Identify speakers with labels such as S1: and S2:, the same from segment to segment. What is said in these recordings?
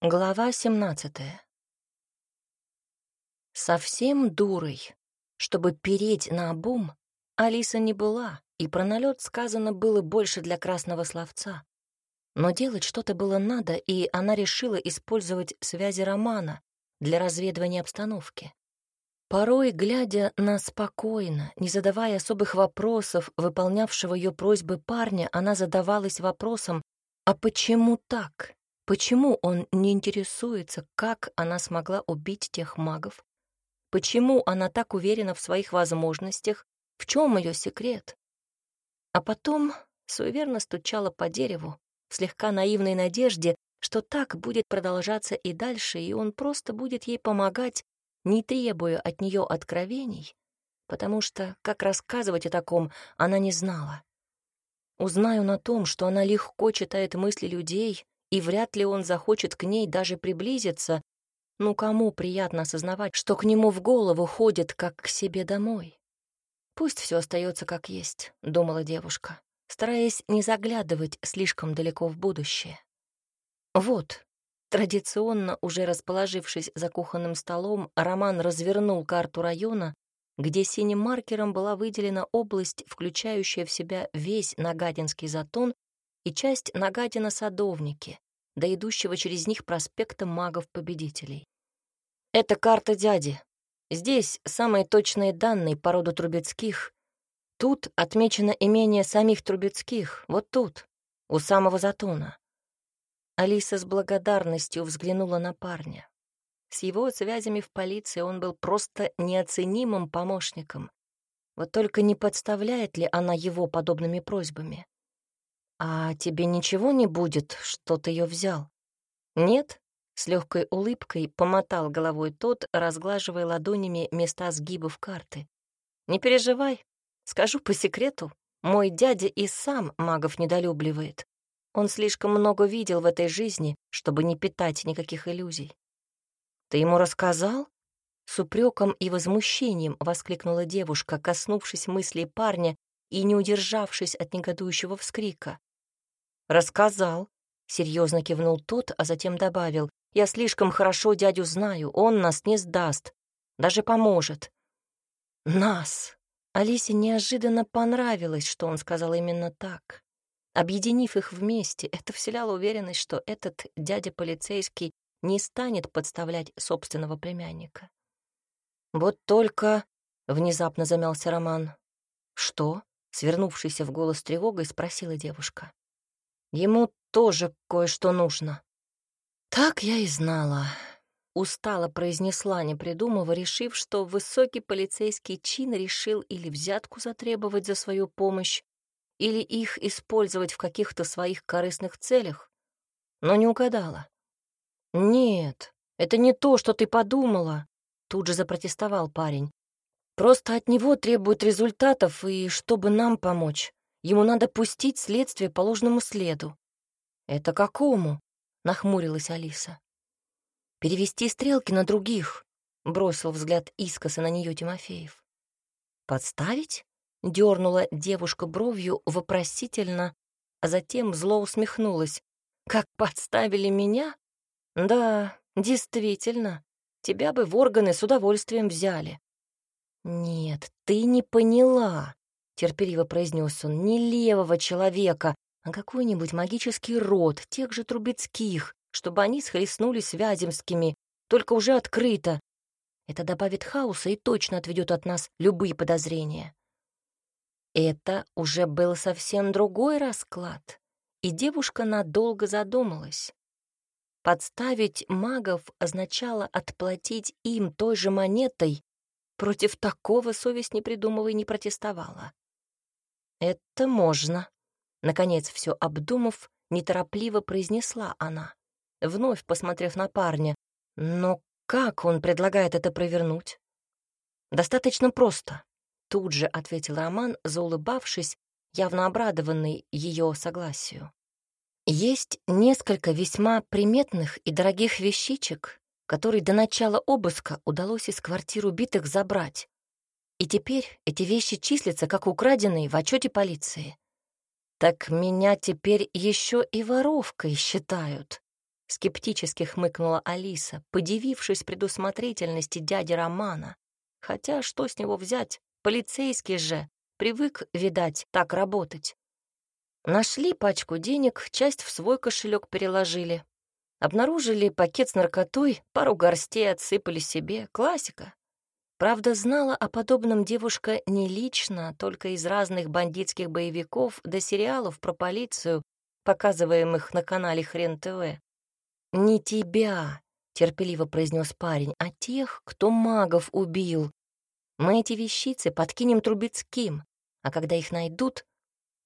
S1: Глава 17 Совсем дурой, чтобы переть на обум, Алиса не была, и про налет сказано было больше для красного словца. Но делать что-то было надо, и она решила использовать связи Романа для разведывания обстановки. Порой, глядя на спокойно, не задавая особых вопросов, выполнявшего ее просьбы парня, она задавалась вопросом, а почему так? Почему он не интересуется, как она смогла убить тех магов? Почему она так уверена в своих возможностях? В чем ее секрет? А потом суеверно стучала по дереву, в слегка наивной надежде, что так будет продолжаться и дальше, и он просто будет ей помогать, не требуя от нее откровений, потому что, как рассказывать о таком, она не знала. Узнаю на том, что она легко читает мысли людей, и вряд ли он захочет к ней даже приблизиться. Ну кому приятно осознавать, что к нему в голову ходит, как к себе домой? Пусть все остается как есть, думала девушка, стараясь не заглядывать слишком далеко в будущее. Вот, традиционно уже расположившись за кухонным столом, Роман развернул карту района, где синим маркером была выделена область, включающая в себя весь Нагатинский затон и часть Нагатина-Садовники, до идущего через них проспекта магов-победителей. Это карта дяди. Здесь самые точные данные по роду Трубецких. Тут отмечено имение самих Трубецких, вот тут, у самого затона. Алиса с благодарностью взглянула на парня. С его связями в полиции он был просто неоценимым помощником. Вот только не подставляет ли она его подобными просьбами? «А тебе ничего не будет, что ты ее взял?» «Нет?» — с легкой улыбкой помотал головой тот, разглаживая ладонями места сгибов карты. «Не переживай, скажу по секрету, мой дядя и сам магов недолюбливает. Он слишком много видел в этой жизни, чтобы не питать никаких иллюзий». «Ты ему рассказал?» С упреком и возмущением воскликнула девушка, коснувшись мыслей парня и не удержавшись от негодующего вскрика. «Рассказал», — серьезно кивнул тот, а затем добавил, «Я слишком хорошо дядю знаю, он нас не сдаст, даже поможет». «Нас!» Алисе неожиданно понравилось, что он сказал именно так. Объединив их вместе, это вселяло уверенность, что этот дядя полицейский не станет подставлять собственного племянника. «Вот только...» — внезапно замялся Роман. «Что?» — свернувшийся в голос тревогой, спросила девушка. Ему тоже кое-что нужно. Так я и знала. Устало произнесла, не придумывая, решив, что высокий полицейский чин решил или взятку затребовать за свою помощь, или их использовать в каких-то своих корыстных целях, но не угадала. «Нет, это не то, что ты подумала», — тут же запротестовал парень. «Просто от него требуют результатов, и чтобы нам помочь, Ему надо пустить следствие по ложному следу. «Это какому?» — нахмурилась Алиса. «Перевести стрелки на других», — бросил взгляд искоса на нее Тимофеев. «Подставить?» — дернула девушка бровью вопросительно, а затем зло усмехнулась. «Как подставили меня? Да, действительно, тебя бы в органы с удовольствием взяли». «Нет, ты не поняла», терпеливо произнес он, не левого человека, а какой-нибудь магический род тех же Трубецких, чтобы они схлестнулись с Вяземскими, только уже открыто. Это добавит хаоса и точно отведет от нас любые подозрения. Это уже был совсем другой расклад, и девушка надолго задумалась. Подставить магов означало отплатить им той же монетой, против такого совесть не придумывая не протестовала. «Это можно», — наконец, все обдумав, неторопливо произнесла она, вновь посмотрев на парня. «Но как он предлагает это провернуть?» «Достаточно просто», — тут же ответил Роман, заулыбавшись, явно обрадованный ее согласию. «Есть несколько весьма приметных и дорогих вещичек, которые до начала обыска удалось из квартир убитых забрать. И теперь эти вещи числятся как украденные в отчете полиции. Так меня теперь еще и воровкой считают. Скептически хмыкнула Алиса, подивившись предусмотрительности дяди Романа. Хотя что с него взять? Полицейский же. Привык, видать, так работать. Нашли пачку денег, часть в свой кошелек переложили. Обнаружили пакет с наркотой, пару горстей отсыпали себе. Классика. Правда, знала о подобном девушка не лично, только из разных бандитских боевиков до сериалов про полицию, показываемых на канале Хрен ТВ. «Не тебя», — терпеливо произнес парень, — «а тех, кто магов убил. Мы эти вещицы подкинем Трубецким, а когда их найдут,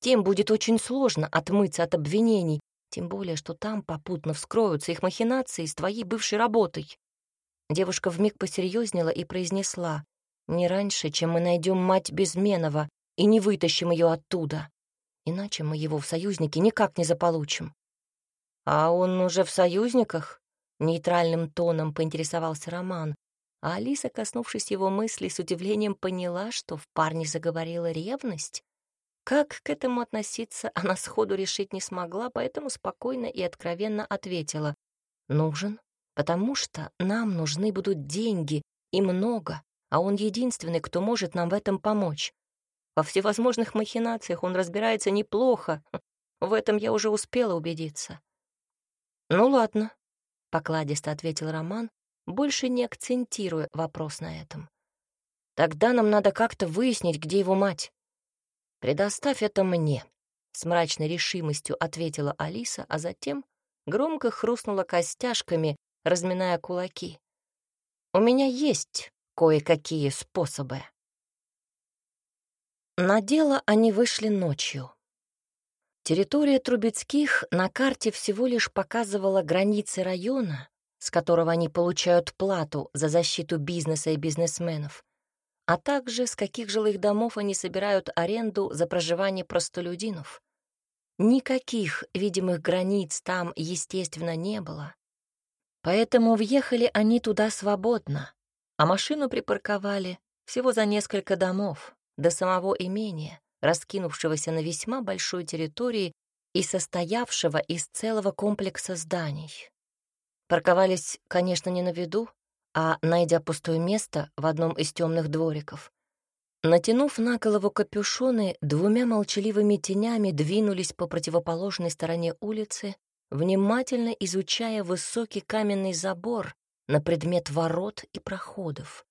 S1: тем будет очень сложно отмыться от обвинений, тем более, что там попутно вскроются их махинации с твоей бывшей работой. Девушка вмиг посерьезнела и произнесла, «Не раньше, чем мы найдем мать Безменова и не вытащим ее оттуда. Иначе мы его в союзники никак не заполучим». «А он уже в союзниках?» — нейтральным тоном поинтересовался Роман, а Алиса, коснувшись его мысли, с удивлением поняла, что в парне заговорила ревность. Как к этому относиться, она сходу решить не смогла, поэтому спокойно и откровенно ответила. «Нужен, потому что нам нужны будут деньги, и много, а он единственный, кто может нам в этом помочь. Во всевозможных махинациях он разбирается неплохо, в этом я уже успела убедиться». «Ну ладно», — покладисто ответил Роман, больше не акцентируя вопрос на этом. «Тогда нам надо как-то выяснить, где его мать». «Предоставь это мне», — с мрачной решимостью ответила Алиса, а затем громко хрустнула костяшками, разминая кулаки. «У меня есть кое-какие способы». На дело они вышли ночью. Территория Трубецких на карте всего лишь показывала границы района, с которого они получают плату за защиту бизнеса и бизнесменов, а также с каких жилых домов они собирают аренду за проживание простолюдинов. Никаких видимых границ там, естественно, не было. Поэтому въехали они туда свободно, а машину припарковали всего за несколько домов до самого имения, раскинувшегося на весьма большой территории и состоявшего из целого комплекса зданий. Парковались, конечно, не на виду, а, найдя пустое место в одном из темных двориков, натянув на голову капюшоны, двумя молчаливыми тенями двинулись по противоположной стороне улицы, внимательно изучая высокий каменный забор на предмет ворот и проходов.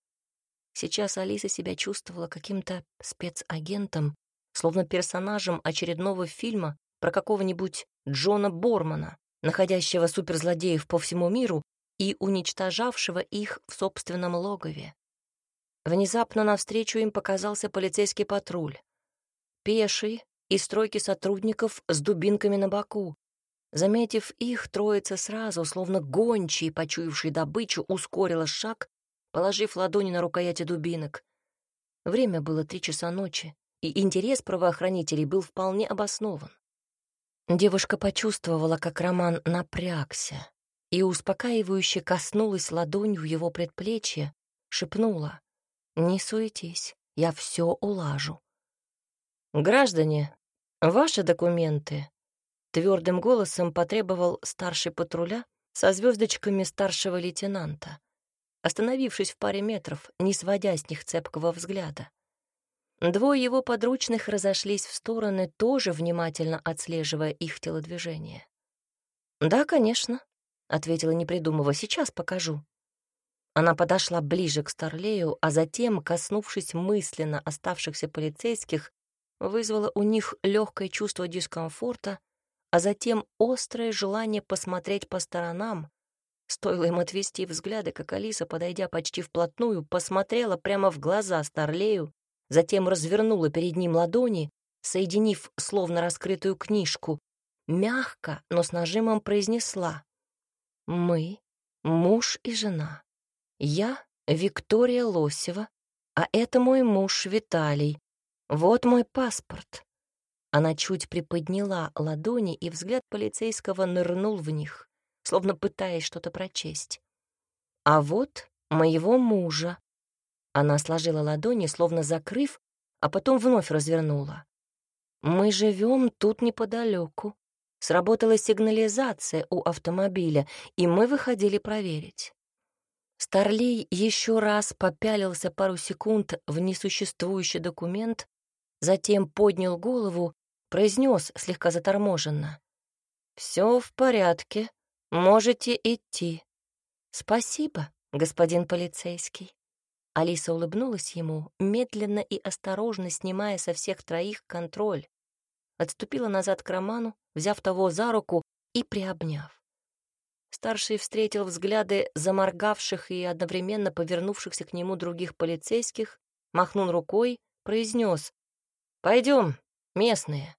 S1: Сейчас Алиса себя чувствовала каким-то спецагентом, словно персонажем очередного фильма про какого-нибудь Джона Бормана находящего суперзлодеев по всему миру и уничтожавшего их в собственном логове. Внезапно навстречу им показался полицейский патруль. Пеший и стройки сотрудников с дубинками на боку. Заметив их, троица сразу, словно гончие, почуявшие добычу, ускорила шаг, положив ладони на рукояти дубинок. Время было три часа ночи, и интерес правоохранителей был вполне обоснован. Девушка почувствовала, как Роман напрягся и успокаивающе коснулась ладонью его предплечья, шепнула «Не суетись, я все улажу». «Граждане, ваши документы», — твердым голосом потребовал старший патруля со звездочками старшего лейтенанта, остановившись в паре метров, не сводя с них цепкого взгляда. Двое его подручных разошлись в стороны, тоже внимательно отслеживая их телодвижение. «Да, конечно», — ответила, не придумывая, — «сейчас покажу». Она подошла ближе к Старлею, а затем, коснувшись мысленно оставшихся полицейских, вызвала у них легкое чувство дискомфорта, а затем острое желание посмотреть по сторонам. Стоило им отвести взгляды, как Алиса, подойдя почти вплотную, посмотрела прямо в глаза Старлею затем развернула перед ним ладони, соединив словно раскрытую книжку, мягко, но с нажимом произнесла «Мы — муж и жена. Я — Виктория Лосева, а это мой муж Виталий. Вот мой паспорт». Она чуть приподняла ладони, и взгляд полицейского нырнул в них, словно пытаясь что-то прочесть. «А вот моего мужа, она сложила ладони, словно закрыв, а потом вновь развернула. «Мы живем тут неподалеку. Сработала сигнализация у автомобиля, и мы выходили проверить. Старлей еще раз попялился пару секунд в несуществующий документ, затем поднял голову, произнес слегка заторможенно. «Все в порядке, можете идти». «Спасибо, господин полицейский». Алиса улыбнулась ему, медленно и осторожно снимая со всех троих контроль. Отступила назад к Роману, взяв того за руку и приобняв. Старший встретил взгляды заморгавших и одновременно повернувшихся к нему других полицейских, махнул рукой, произнес «Пойдем, местные».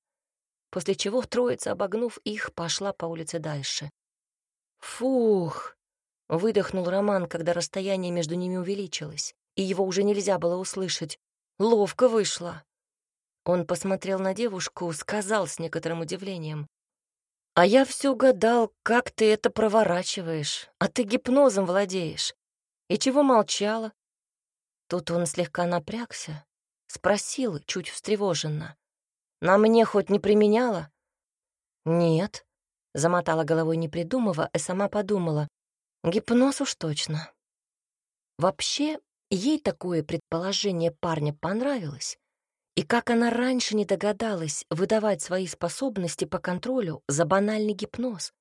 S1: После чего троица, обогнув их, пошла по улице дальше. «Фух!» — выдохнул Роман, когда расстояние между ними увеличилось, и его уже нельзя было услышать. «Ловко вышло!» Он посмотрел на девушку, сказал с некоторым удивлением. А я все гадал, как ты это проворачиваешь, а ты гипнозом владеешь. И чего молчала? Тут он слегка напрягся, спросил, чуть встревоженно. На мне хоть не применяла? Нет, замотала головой не придумывая, и сама подумала. Гипноз уж точно. Вообще, ей такое предположение парня понравилось. И как она раньше не догадалась выдавать свои способности по контролю за банальный гипноз.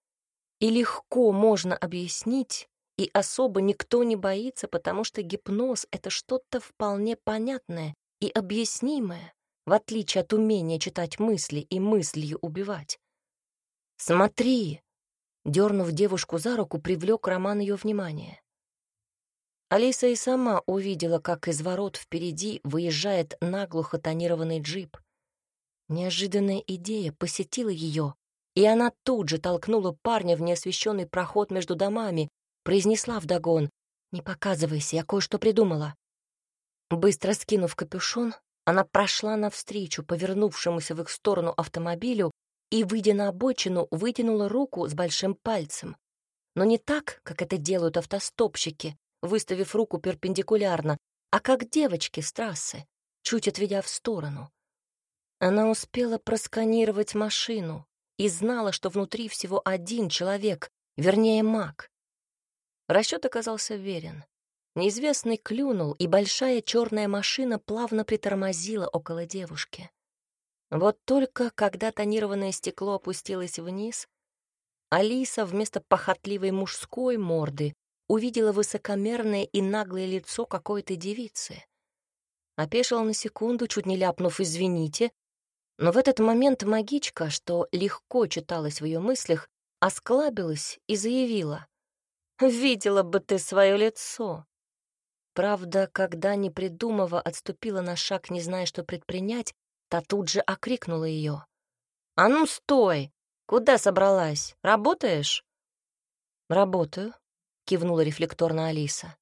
S1: И легко можно объяснить, и особо никто не боится, потому что гипноз — это что-то вполне понятное и объяснимое, в отличие от умения читать мысли и мыслью убивать. «Смотри!» — дернув девушку за руку, привлек Роман ее внимание. Алиса и сама увидела, как из ворот впереди выезжает наглухо тонированный джип. Неожиданная идея посетила ее, и она тут же толкнула парня в неосвещенный проход между домами, произнесла вдогон «Не показывайся, я кое-что придумала». Быстро скинув капюшон, она прошла навстречу повернувшемуся в их сторону автомобилю и, выйдя на обочину, вытянула руку с большим пальцем. Но не так, как это делают автостопщики, выставив руку перпендикулярно, а как девочки с трассы, чуть отведя в сторону. Она успела просканировать машину и знала, что внутри всего один человек, вернее, маг. Расчет оказался верен. Неизвестный клюнул, и большая черная машина плавно притормозила около девушки. Вот только когда тонированное стекло опустилось вниз, Алиса вместо похотливой мужской морды увидела высокомерное и наглое лицо какой-то девицы. Опешила на секунду, чуть не ляпнув «извините», но в этот момент магичка, что легко читалась в ее мыслях, осклабилась и заявила. «Видела бы ты свое лицо!» Правда, когда, не придумывая, отступила на шаг, не зная, что предпринять, та тут же окрикнула ее. «А ну, стой! Куда собралась? Работаешь?» «Работаю», кивнула рефлекторно Алиса.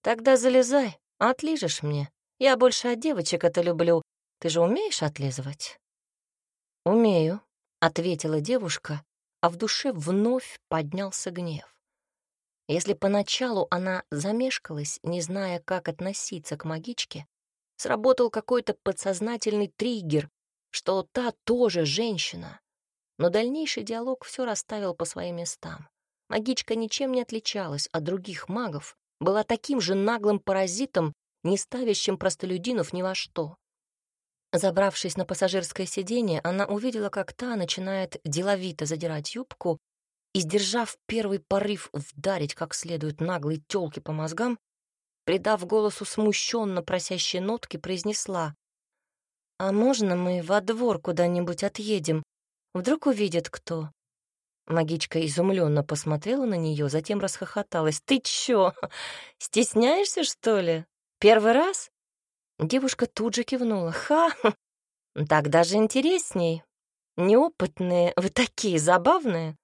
S1: Тогда залезай, отлижешь мне. Я больше от девочек это люблю. Ты же умеешь отлизывать? Умею, ответила девушка, а в душе вновь поднялся гнев. Если поначалу она замешкалась, не зная, как относиться к магичке, сработал какой-то подсознательный триггер, что та тоже женщина. Но дальнейший диалог все расставил по своим местам. Магичка ничем не отличалась от других магов, была таким же наглым паразитом, не ставящим простолюдинов ни во что. Забравшись на пассажирское сиденье, она увидела, как та начинает деловито задирать юбку и, сдержав первый порыв вдарить как следует наглой тёлке по мозгам, придав голосу смущенно просящие нотки, произнесла «А можно мы во двор куда-нибудь отъедем? Вдруг увидит кто?» Магичка изумленно посмотрела на нее, затем расхохоталась. «Ты чё, стесняешься, что ли? Первый раз?» Девушка тут же кивнула. «Ха! Так даже интересней. Неопытные, вы такие забавные!»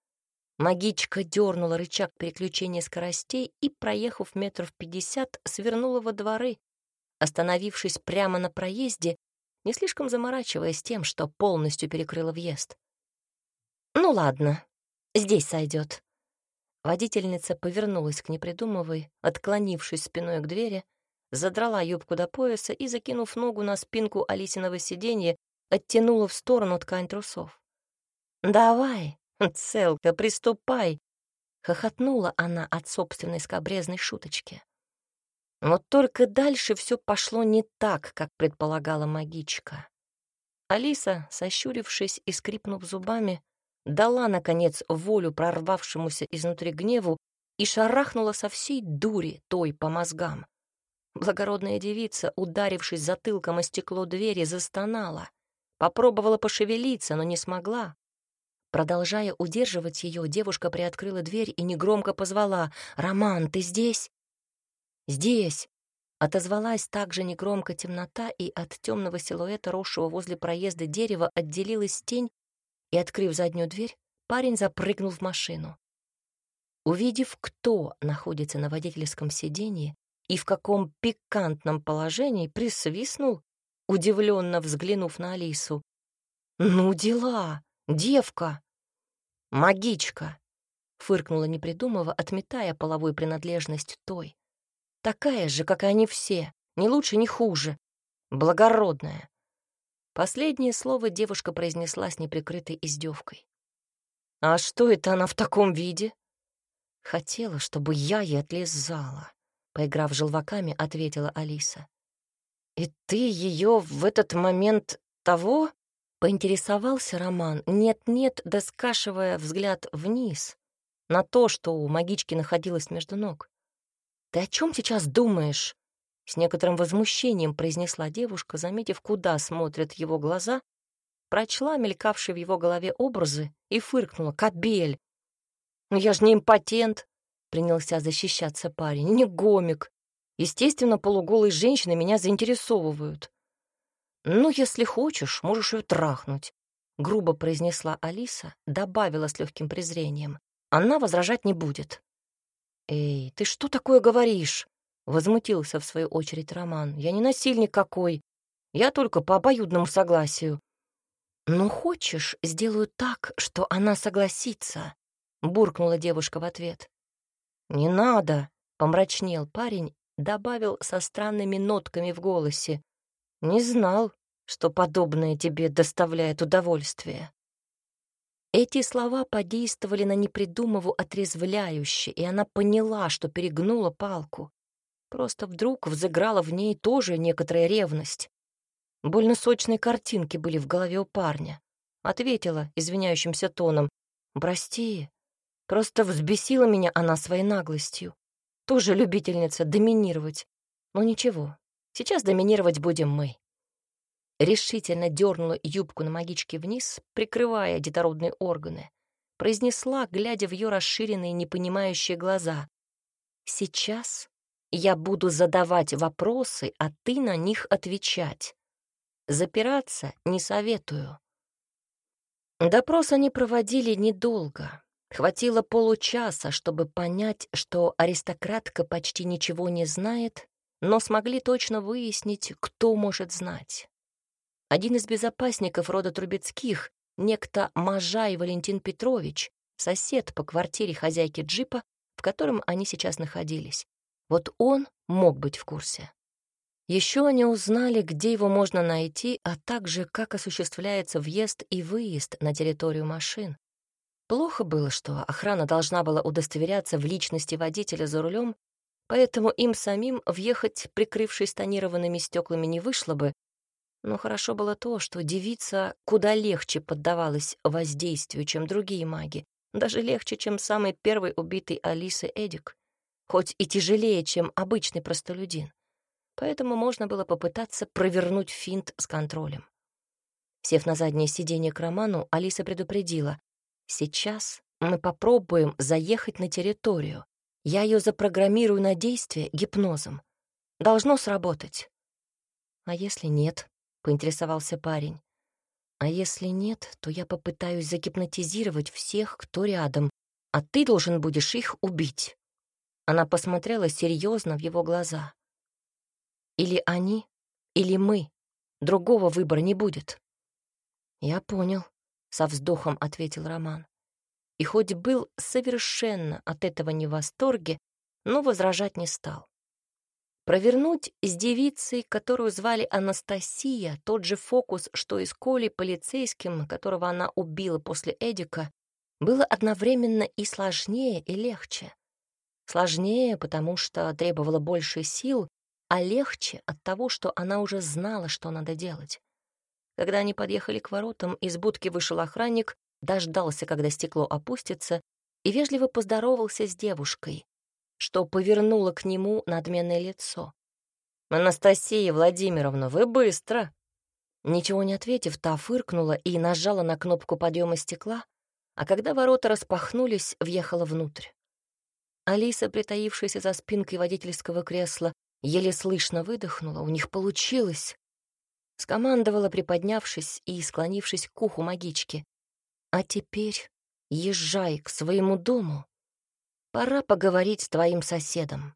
S1: Магичка дернула рычаг переключения скоростей и, проехав метров пятьдесят, свернула во дворы, остановившись прямо на проезде, не слишком заморачиваясь тем, что полностью перекрыла въезд. «Ну ладно, Здесь сойдет. Водительница повернулась к непридумывой, отклонившись спиной к двери, задрала юбку до пояса и, закинув ногу на спинку Алисиного сиденья, оттянула в сторону ткань трусов. Давай, целка, приступай!» — хохотнула она от собственной скобрезной шуточки. Вот только дальше все пошло не так, как предполагала магичка. Алиса, сощурившись и скрипнув зубами, дала, наконец, волю прорвавшемуся изнутри гневу и шарахнула со всей дури той по мозгам. Благородная девица, ударившись затылком о стекло двери, застонала. Попробовала пошевелиться, но не смогла. Продолжая удерживать ее, девушка приоткрыла дверь и негромко позвала «Роман, ты здесь?» «Здесь!» Отозвалась также негромко темнота, и от темного силуэта, росшего возле проезда дерева, отделилась тень, и, открыв заднюю дверь, парень запрыгнул в машину. Увидев, кто находится на водительском сиденье и в каком пикантном положении, присвистнул, удивленно взглянув на Алису. «Ну дела! Девка!» «Магичка!» — фыркнула, не придумывая, отметая половую принадлежность той. Такая же, как и они все, ни лучше, ни хуже. Благородная. Последнее слово девушка произнесла с неприкрытой издевкой. «А что это она в таком виде?» «Хотела, чтобы я ей отлезала», — поиграв желваками, ответила Алиса. «И ты ее в этот момент того?» — поинтересовался Роман, нет-нет, доскашивая взгляд вниз на то, что у магички находилось между ног. «Ты о чем сейчас думаешь?» С некоторым возмущением произнесла девушка, заметив, куда смотрят его глаза, прочла мелькавшие в его голове образы и фыркнула. «Кобель! Ну я же не импотент!» — принялся защищаться парень. «Не гомик. Естественно, полуголые женщины меня заинтересовывают». «Ну, если хочешь, можешь ее трахнуть», — грубо произнесла Алиса, добавила с легким презрением. «Она возражать не будет». «Эй, ты что такое говоришь?» — возмутился в свою очередь Роман. «Я не насильник какой. Я только по обоюдному согласию». «Ну, хочешь, сделаю так, что она согласится», — буркнула девушка в ответ. «Не надо», — помрачнел парень, добавил со странными нотками в голосе. «Не знал, что подобное тебе доставляет удовольствие». Эти слова подействовали на непридумову отрезвляюще, и она поняла, что перегнула палку. Просто вдруг взыграла в ней тоже некоторая ревность. Больно сочные картинки были в голове у парня. Ответила извиняющимся тоном. «Прости, просто взбесила меня она своей наглостью. Тоже любительница доминировать. Но ничего, сейчас доминировать будем мы» решительно дернула юбку на магичке вниз, прикрывая детородные органы, произнесла, глядя в ее расширенные непонимающие глаза. «Сейчас я буду задавать вопросы, а ты на них отвечать. Запираться не советую». Допрос они проводили недолго. Хватило получаса, чтобы понять, что аристократка почти ничего не знает, но смогли точно выяснить, кто может знать. Один из безопасников рода Трубецких, некто Можай Валентин Петрович, сосед по квартире хозяйки джипа, в котором они сейчас находились. Вот он мог быть в курсе. Еще они узнали, где его можно найти, а также как осуществляется въезд и выезд на территорию машин. Плохо было, что охрана должна была удостоверяться в личности водителя за рулем, поэтому им самим въехать, прикрывшись тонированными стеклами, не вышло бы, но хорошо было то, что девица куда легче поддавалась воздействию, чем другие маги, даже легче, чем самый первый убитый Алисы Эдик, хоть и тяжелее, чем обычный простолюдин. Поэтому можно было попытаться провернуть финт с контролем. Сев на заднее сиденье к Роману, Алиса предупредила. «Сейчас мы попробуем заехать на территорию. Я ее запрограммирую на действие гипнозом. Должно сработать». «А если нет?» — поинтересовался парень. «А если нет, то я попытаюсь загипнотизировать всех, кто рядом, а ты должен будешь их убить». Она посмотрела серьезно в его глаза. «Или они, или мы. Другого выбора не будет». «Я понял», — со вздохом ответил Роман. И хоть был совершенно от этого не в восторге, но возражать не стал. Провернуть с девицей, которую звали Анастасия, тот же фокус, что и с Колей полицейским, которого она убила после Эдика, было одновременно и сложнее, и легче. Сложнее, потому что требовало больше сил, а легче от того, что она уже знала, что надо делать. Когда они подъехали к воротам, из будки вышел охранник, дождался, когда стекло опустится, и вежливо поздоровался с девушкой, что повернуло к нему надменное лицо. «Анастасия Владимировна, вы быстро!» Ничего не ответив, та фыркнула и нажала на кнопку подъема стекла, а когда ворота распахнулись, въехала внутрь. Алиса, притаившаяся за спинкой водительского кресла, еле слышно выдохнула. У них получилось. Скомандовала, приподнявшись и склонившись к уху магички. «А теперь езжай к своему дому. Пора поговорить с твоим соседом».